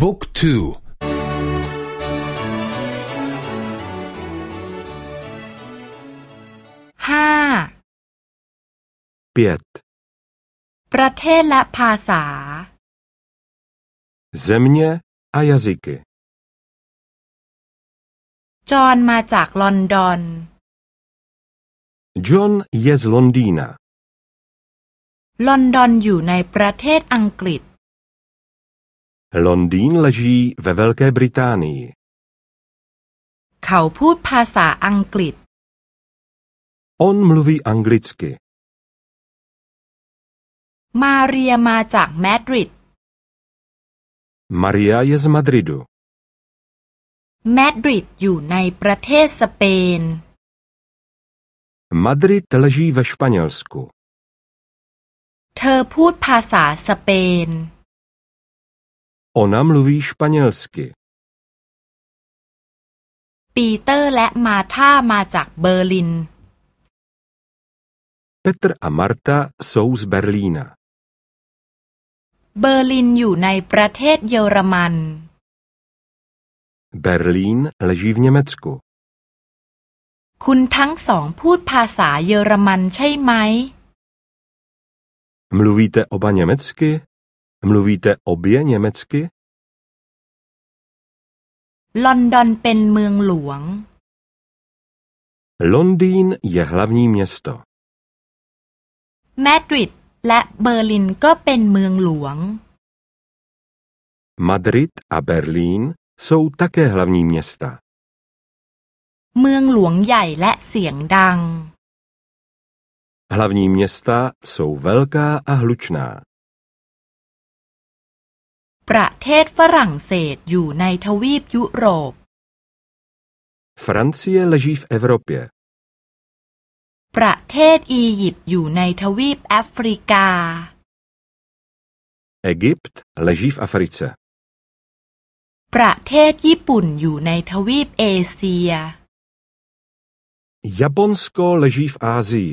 บุ๊กทูห้า pět ประเทศและภาษา země a jazyky จอห์นมาจากลอนดอน John je z Londýna ลอนดอนอยู่ในประเทศอังกฤษ Londýn leží ve Velké Británii เขาพูดภาษาอังกฤษ On mluví anglicky มาเรียมาจากมาดริด Maria je z Madridu มาดริดอยู่ในประเทศสเปน Madrid leží ve Španělsku เธอพูดภาษาสเปน Ona mluví španělsky ปีเตอร์และมาธามาจากเบอร์ลิน Petr a Marta jsou z Berlína เบอร์ลินอยู่ในประเทศเยอรมัน Berlín leží v Německu คุณทั้งสองพูดภาษาเยอรมันใช่ไหม Mluvíte oba německy? Mluvíte obě německy? ลอนดอนเป็นเมืองหลวง Londýn je hlavní město มาดริดและเบอร์ลินก็เป็นเมืองหลวง Madrid a Berlín jsou také hlavní města เมืองหลวงใหญ่และเสียงดัง Hlavní města jsou velká a hlučná ประเทศฝรั่งเศสอยู่ในทวีปยุโรป Francie leží v Evropě ประเทศอียิปต์อยู่ในทวีปแอฟริกา Egypt leží v Africe ประเทศญี่ปุ่นอยู่ในทวีปเอเชีย Japonsko leží v Ázii